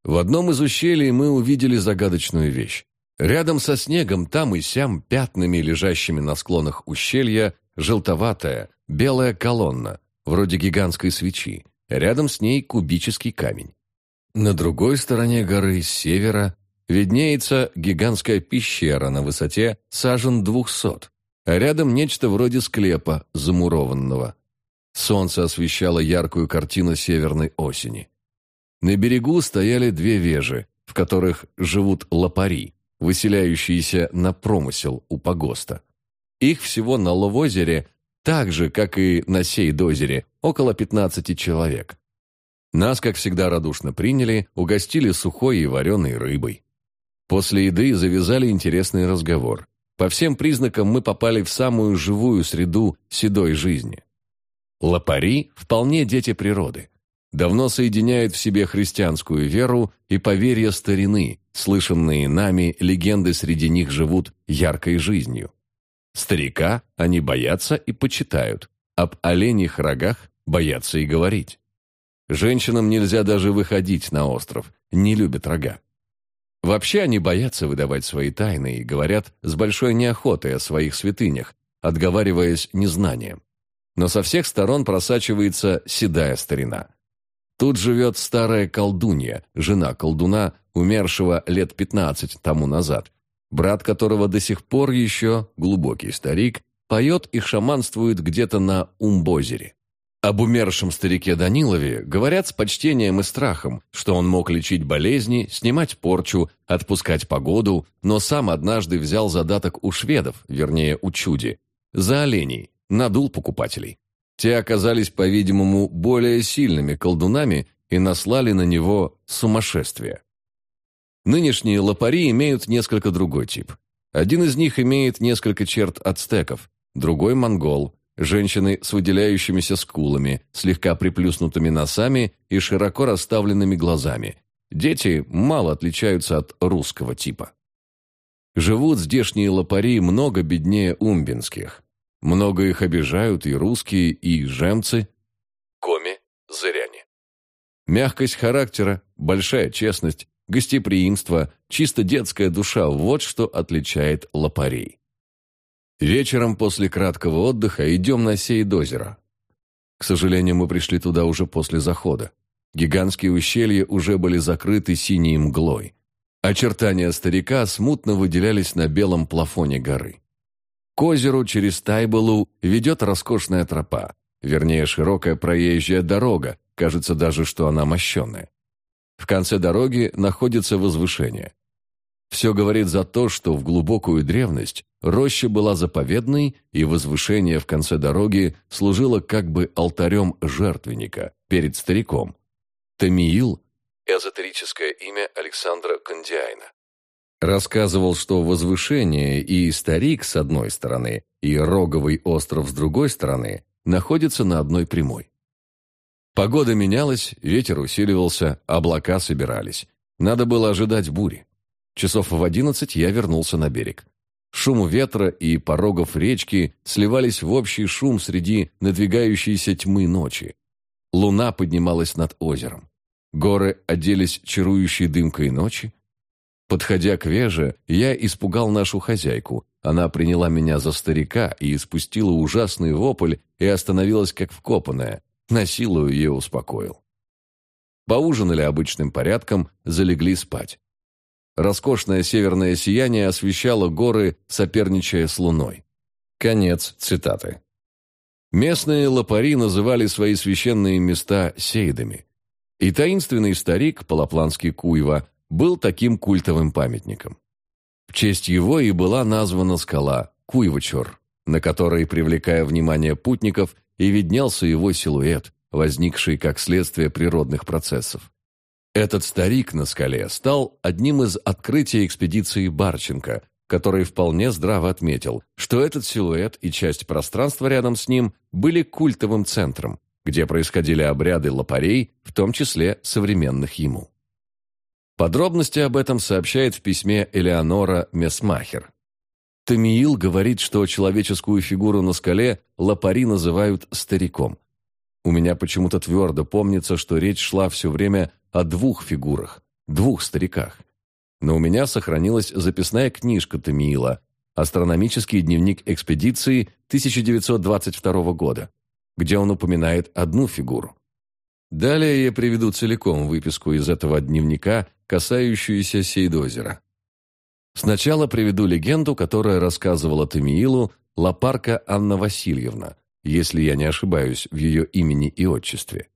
В одном из ущелий мы увидели загадочную вещь. Рядом со снегом, там и сям, пятнами, лежащими на склонах ущелья, желтоватая, белая колонна, вроде гигантской свечи. Рядом с ней кубический камень. На другой стороне горы, с севера, виднеется гигантская пещера на высоте сажен двухсот, а рядом нечто вроде склепа, замурованного. Солнце освещало яркую картину северной осени. На берегу стояли две вежи, в которых живут лопари, выселяющиеся на промысел у погоста. Их всего на Ловозере, так же, как и на Сей-дозере, около 15 человек. Нас, как всегда, радушно приняли, угостили сухой и вареной рыбой. После еды завязали интересный разговор. По всем признакам мы попали в самую живую среду седой жизни. Лопари – вполне дети природы. Давно соединяют в себе христианскую веру и поверья старины, слышанные нами, легенды среди них живут яркой жизнью. Старика они боятся и почитают, об оленях рогах боятся и говорить. Женщинам нельзя даже выходить на остров, не любят рога. Вообще они боятся выдавать свои тайны и говорят с большой неохотой о своих святынях, отговариваясь незнанием но со всех сторон просачивается седая старина. Тут живет старая колдунья, жена колдуна, умершего лет пятнадцать тому назад, брат которого до сих пор еще, глубокий старик, поет и шаманствует где-то на Умбозере. Об умершем старике Данилове говорят с почтением и страхом, что он мог лечить болезни, снимать порчу, отпускать погоду, но сам однажды взял задаток у шведов, вернее, у чуди, за оленей, надул покупателей. Те оказались, по-видимому, более сильными колдунами и наслали на него сумасшествие. Нынешние лопари имеют несколько другой тип. Один из них имеет несколько черт ацтеков, другой – монгол, женщины с выделяющимися скулами, слегка приплюснутыми носами и широко расставленными глазами. Дети мало отличаются от русского типа. Живут здешние лопари много беднее умбинских. Много их обижают и русские, и жемцы. Коми, зыряне. Мягкость характера, большая честность, гостеприимство, чисто детская душа – вот что отличает лопарей. Вечером после краткого отдыха идем на Сейдозеро. К сожалению, мы пришли туда уже после захода. Гигантские ущелья уже были закрыты синей мглой. Очертания старика смутно выделялись на белом плафоне горы. К озеру через Тайбалу ведет роскошная тропа, вернее, широкая проезжая дорога, кажется даже, что она мощенная. В конце дороги находится возвышение. Все говорит за то, что в глубокую древность роща была заповедной, и возвышение в конце дороги служило как бы алтарем жертвенника перед стариком. Тамиил – эзотерическое имя Александра Кондиайна. Рассказывал, что возвышение и старик с одной стороны, и Роговый остров с другой стороны находятся на одной прямой. Погода менялась, ветер усиливался, облака собирались. Надо было ожидать бури. Часов в одиннадцать я вернулся на берег. Шум ветра и порогов речки сливались в общий шум среди надвигающейся тьмы ночи. Луна поднималась над озером. Горы оделись чарующей дымкой ночи. Подходя к Веже, я испугал нашу хозяйку. Она приняла меня за старика и испустила ужасный вопль и остановилась как вкопанная. На силу ее успокоил. Поужинали обычным порядком, залегли спать. Роскошное северное сияние освещало горы, соперничая с луной. Конец цитаты. Местные лопари называли свои священные места сейдами. И таинственный старик, полопланский Куева, был таким культовым памятником. В честь его и была названа скала Куйвачор, на которой, привлекая внимание путников, и виднелся его силуэт, возникший как следствие природных процессов. Этот старик на скале стал одним из открытий экспедиции Барченко, который вполне здраво отметил, что этот силуэт и часть пространства рядом с ним были культовым центром, где происходили обряды лопарей, в том числе современных ему. Подробности об этом сообщает в письме Элеонора Месмахер. Тамиил говорит, что человеческую фигуру на скале лопари называют стариком. У меня почему-то твердо помнится, что речь шла все время о двух фигурах, двух стариках. Но у меня сохранилась записная книжка Тамиила «Астрономический дневник экспедиции 1922 года», где он упоминает одну фигуру. Далее я приведу целиком выписку из этого дневника, касающуюся Сейдозера. Сначала приведу легенду, которая рассказывала Тамиилу Лапарка Анна Васильевна, если я не ошибаюсь в ее имени и отчестве.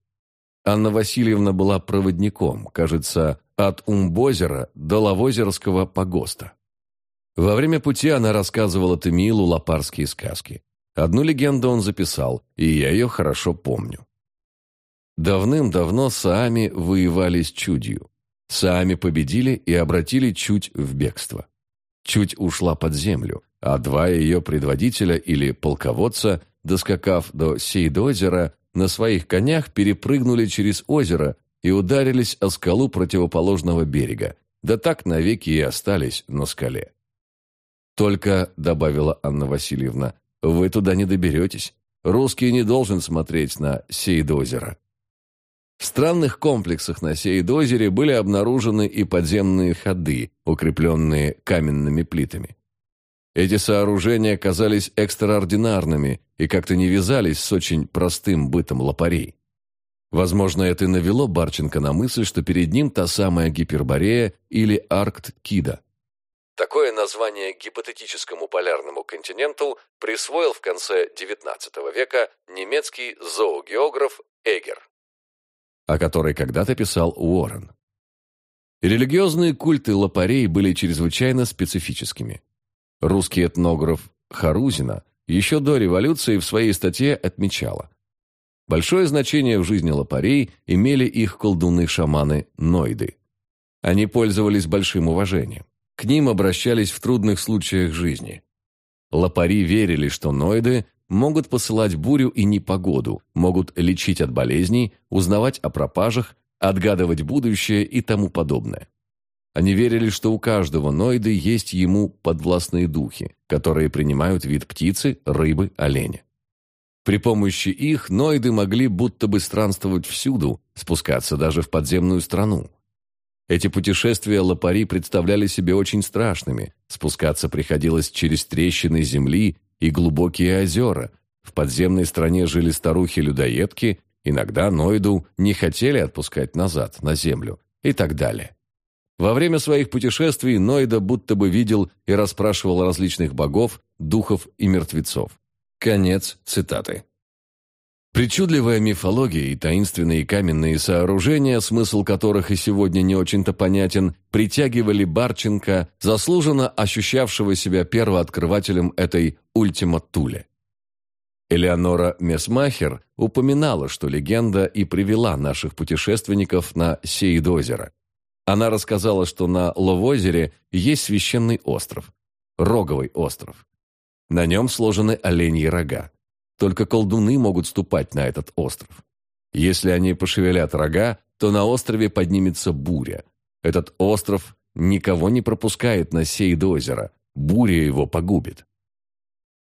Анна Васильевна была проводником, кажется, от Умбозера до Лавозерского погоста. Во время пути она рассказывала Темилу лапарские сказки. Одну легенду он записал, и я ее хорошо помню. Давным-давно Саами воевали с Чудью. Саами победили и обратили Чуть в бегство. Чуть ушла под землю, а два ее предводителя или полководца, доскакав до Сейдозера, на своих конях перепрыгнули через озеро и ударились о скалу противоположного берега, да так навеки и остались на скале. «Только», — добавила Анна Васильевна, — «вы туда не доберетесь. Русский не должен смотреть на Сейдозеро». В странных комплексах на Сейдозере были обнаружены и подземные ходы, укрепленные каменными плитами. Эти сооружения казались экстраординарными и как-то не вязались с очень простым бытом лопарей. Возможно, это и навело Барченко на мысль, что перед ним та самая Гиперборея или Аркт-Кида. Такое название гипотетическому полярному континенту присвоил в конце XIX века немецкий зоогеограф Эгер, о которой когда-то писал Уоррен. Религиозные культы лопарей были чрезвычайно специфическими. Русский этнограф Харузина еще до революции в своей статье отмечала. Большое значение в жизни лопарей имели их колдуны-шаманы Нойды. Они пользовались большим уважением. К ним обращались в трудных случаях жизни. Лопари верили, что Нойды могут посылать бурю и непогоду, могут лечить от болезней, узнавать о пропажах, отгадывать будущее и тому подобное. Они верили, что у каждого ноида есть ему подвластные духи, которые принимают вид птицы, рыбы, оленя. При помощи их ноиды могли будто бы странствовать всюду, спускаться даже в подземную страну. Эти путешествия лопари представляли себе очень страшными. Спускаться приходилось через трещины земли и глубокие озера. В подземной стране жили старухи-людоедки, иногда ноиду не хотели отпускать назад, на землю и так далее. Во время своих путешествий Нойда будто бы видел и расспрашивал различных богов, духов и мертвецов. Конец цитаты. Причудливая мифология и таинственные каменные сооружения, смысл которых и сегодня не очень-то понятен, притягивали Барченко, заслуженно ощущавшего себя первооткрывателем этой «Ультима Туле». Элеонора Месмахер упоминала, что легенда и привела наших путешественников на Сейд-озеро. Она рассказала, что на Ловозере есть священный остров, Роговый остров. На нем сложены оленьи рога. Только колдуны могут ступать на этот остров. Если они пошевелят рога, то на острове поднимется буря. Этот остров никого не пропускает на сей до озера, буря его погубит.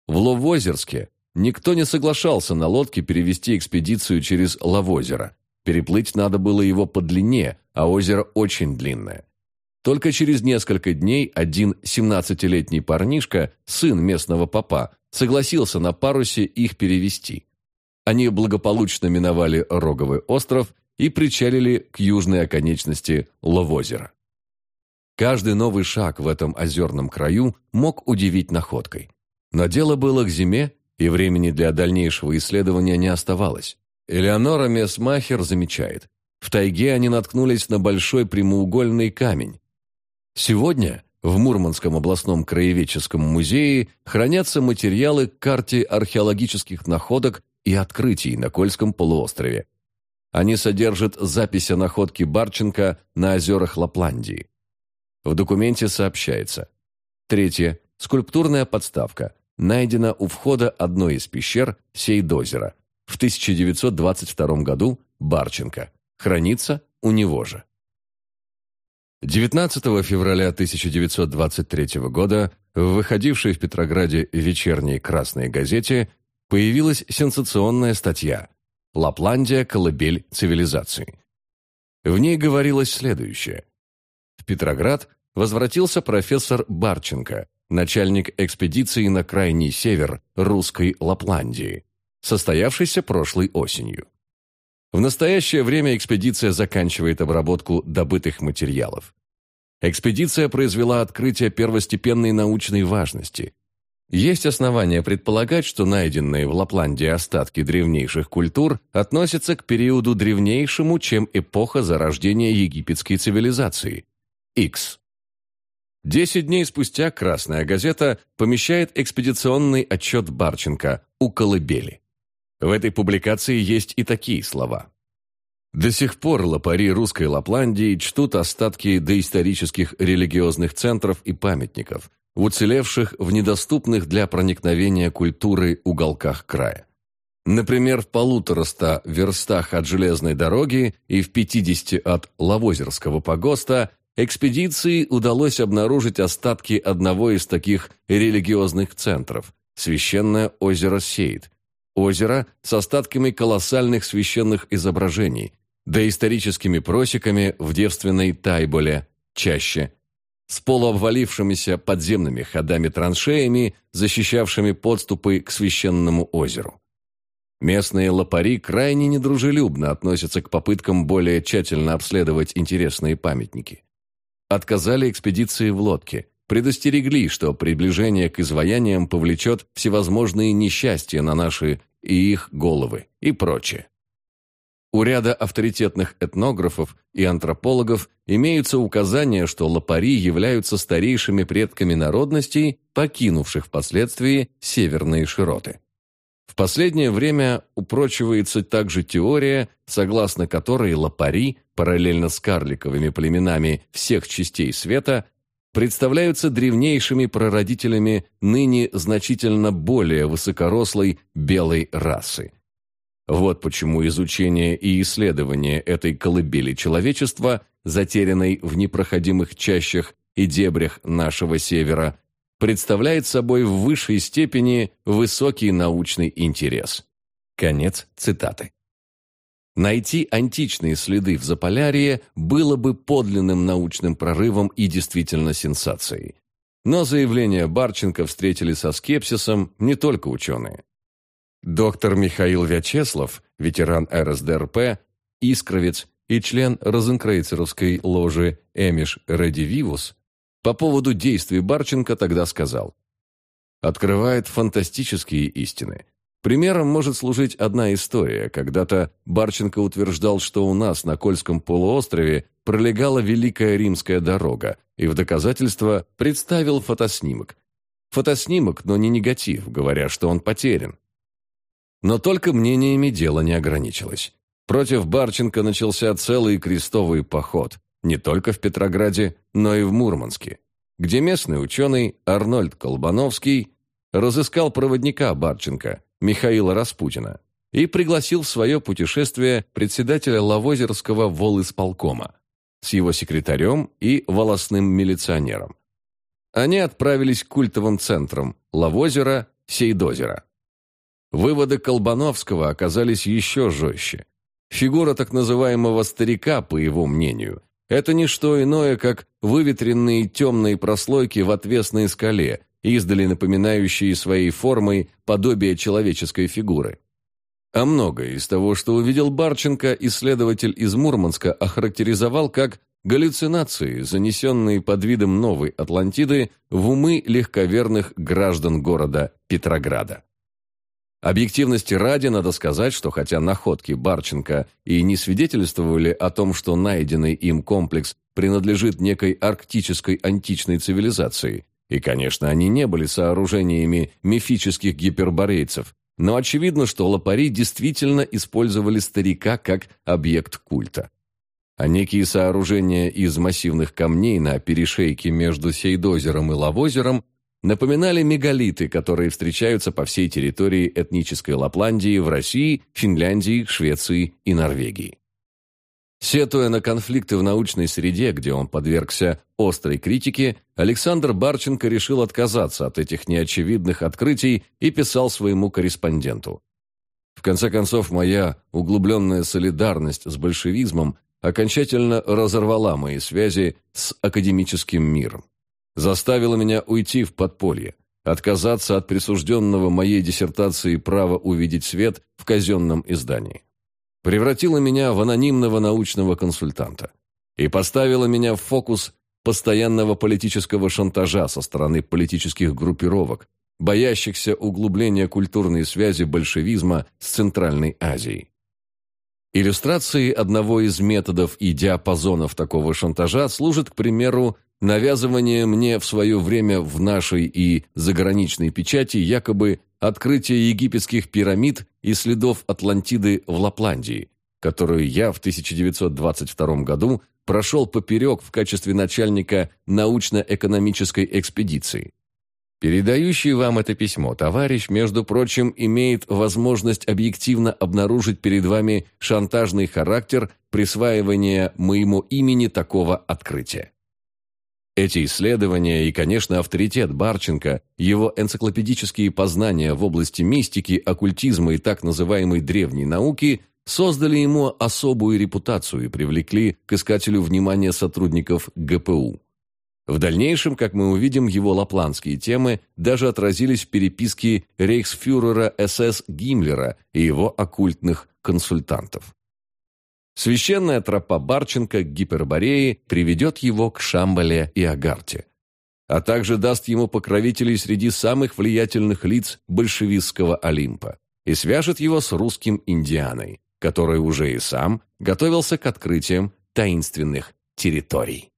В Ловозерске никто не соглашался на лодке перевести экспедицию через Ловозеро. Переплыть надо было его по длине, а озеро очень длинное. Только через несколько дней один 17-летний парнишка, сын местного попа, согласился на парусе их перевести. Они благополучно миновали Роговый остров и причалили к южной оконечности Ловозера. Каждый новый шаг в этом озерном краю мог удивить находкой. Но дело было к зиме, и времени для дальнейшего исследования не оставалось. Элеонора Месмахер замечает, в тайге они наткнулись на большой прямоугольный камень. Сегодня в Мурманском областном краеведческом музее хранятся материалы к карте археологических находок и открытий на Кольском полуострове. Они содержат запись о находке Барченко на озерах Лапландии. В документе сообщается. Третье. Скульптурная подставка. Найдена у входа одной из пещер Сейдозера. В 1922 году Барченко. Хранится у него же. 19 февраля 1923 года в выходившей в Петрограде вечерней «Красной газете» появилась сенсационная статья «Лапландия – колыбель цивилизации». В ней говорилось следующее. В Петроград возвратился профессор Барченко, начальник экспедиции на крайний север русской Лапландии, состоявшейся прошлой осенью. В настоящее время экспедиция заканчивает обработку добытых материалов. Экспедиция произвела открытие первостепенной научной важности. Есть основания предполагать, что найденные в Лапландии остатки древнейших культур относятся к периоду древнейшему, чем эпоха зарождения египетской цивилизации – X. Десять дней спустя «Красная газета» помещает экспедиционный отчет Барченко «У колыбели». В этой публикации есть и такие слова. До сих пор лопари русской Лапландии чтут остатки доисторических религиозных центров и памятников, уцелевших в недоступных для проникновения культуры уголках края. Например, в полутораста верстах от железной дороги и в 50 от Лавозерского погоста экспедиции удалось обнаружить остатки одного из таких религиозных центров – священное озеро Сейд – Озеро с остатками колоссальных священных изображений, доисторическими просеками в девственной Тайболе, чаще, с полуобвалившимися подземными ходами-траншеями, защищавшими подступы к священному озеру. Местные лопари крайне недружелюбно относятся к попыткам более тщательно обследовать интересные памятники. Отказали экспедиции в лодке, предостерегли, что приближение к изваяниям повлечет всевозможные несчастья на наши и их головы и прочее. У ряда авторитетных этнографов и антропологов имеются указания, что лопари являются старейшими предками народностей, покинувших впоследствии северные широты. В последнее время упрочивается также теория, согласно которой лопари, параллельно с карликовыми племенами всех частей света, представляются древнейшими прародителями ныне значительно более высокорослой белой расы. Вот почему изучение и исследование этой колыбели человечества, затерянной в непроходимых чащах и дебрях нашего севера, представляет собой в высшей степени высокий научный интерес. Конец цитаты. Найти античные следы в Заполярье было бы подлинным научным прорывом и действительно сенсацией. Но заявление Барченко встретили со скепсисом не только ученые. Доктор Михаил Вячеслав, ветеран РСДРП, искровец и член розенкрейцеровской ложи Эмиш Редививус, по поводу действий Барченко тогда сказал «Открывает фантастические истины. Примером может служить одна история. Когда-то Барченко утверждал, что у нас на Кольском полуострове пролегала Великая Римская дорога, и в доказательство представил фотоснимок. Фотоснимок, но не негатив, говоря, что он потерян. Но только мнениями дело не ограничилось. Против Барченко начался целый крестовый поход, не только в Петрограде, но и в Мурманске, где местный ученый Арнольд Колбановский разыскал проводника Барченко – Михаила Распутина и пригласил в свое путешествие председателя Лавозерского волисполкома с его секретарем и волосным милиционером. они отправились к культовым центрам Лавозера, Сейдозера. Выводы Колбановского оказались еще жестче. Фигура так называемого «старика», по его мнению, это не что иное, как выветренные темные прослойки в отвесной скале, издали напоминающие своей формой подобие человеческой фигуры. А многое из того, что увидел Барченко, исследователь из Мурманска охарактеризовал как галлюцинации, занесенные под видом новой Атлантиды в умы легковерных граждан города Петрограда. Объективности ради надо сказать, что хотя находки Барченко и не свидетельствовали о том, что найденный им комплекс принадлежит некой арктической античной цивилизации, и, конечно, они не были сооружениями мифических гиперборейцев, но очевидно, что лопари действительно использовали старика как объект культа. А некие сооружения из массивных камней на перешейке между Сейдозером и Лавозером напоминали мегалиты, которые встречаются по всей территории этнической Лапландии в России, Финляндии, Швеции и Норвегии. Сетуя на конфликты в научной среде, где он подвергся острой критике, Александр Барченко решил отказаться от этих неочевидных открытий и писал своему корреспонденту. В конце концов, моя углубленная солидарность с большевизмом окончательно разорвала мои связи с академическим миром заставила меня уйти в подполье, отказаться от присужденного моей диссертации права увидеть свет в казенном издании. Превратила меня в анонимного научного консультанта и поставила меня в фокус постоянного политического шантажа со стороны политических группировок, боящихся углубления культурной связи большевизма с Центральной Азией. Иллюстрацией одного из методов и диапазонов такого шантажа служит, к примеру, навязывание мне в свое время в нашей и заграничной печати якобы открытие египетских пирамид и следов Атлантиды в Лапландии, которую я в 1922 году прошел поперек в качестве начальника научно-экономической экспедиции. Передающий вам это письмо товарищ, между прочим, имеет возможность объективно обнаружить перед вами шантажный характер присваивания моему имени такого открытия. Эти исследования и, конечно, авторитет Барченко, его энциклопедические познания в области мистики, оккультизма и так называемой древней науки создали ему особую репутацию и привлекли к искателю внимания сотрудников ГПУ. В дальнейшем, как мы увидим, его лапландские темы даже отразились в переписке рейхсфюрера СС Гиммлера и его оккультных консультантов. Священная тропа Барченко к Гипербореи приведет его к Шамбале и Агарте, а также даст ему покровителей среди самых влиятельных лиц большевистского Олимпа и свяжет его с русским Индианой, который уже и сам готовился к открытиям таинственных территорий.